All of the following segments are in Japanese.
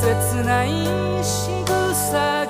切ない仕草が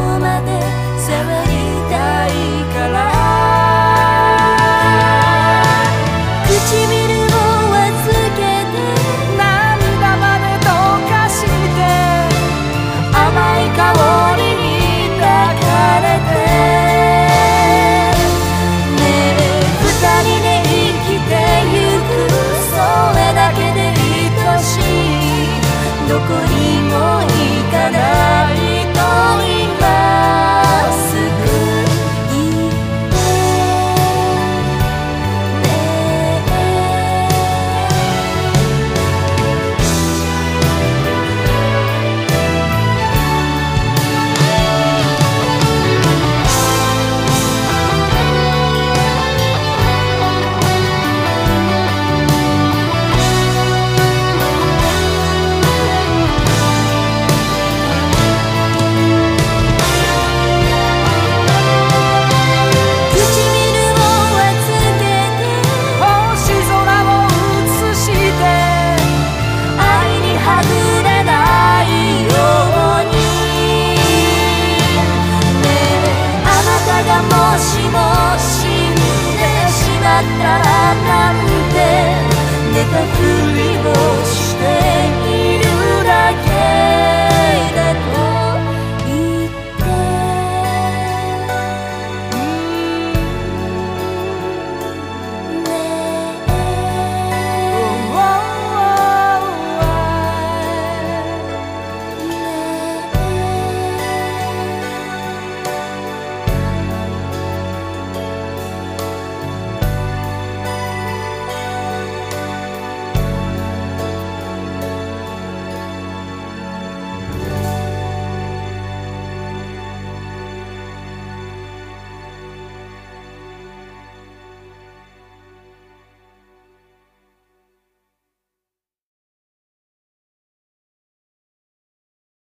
でたふりをして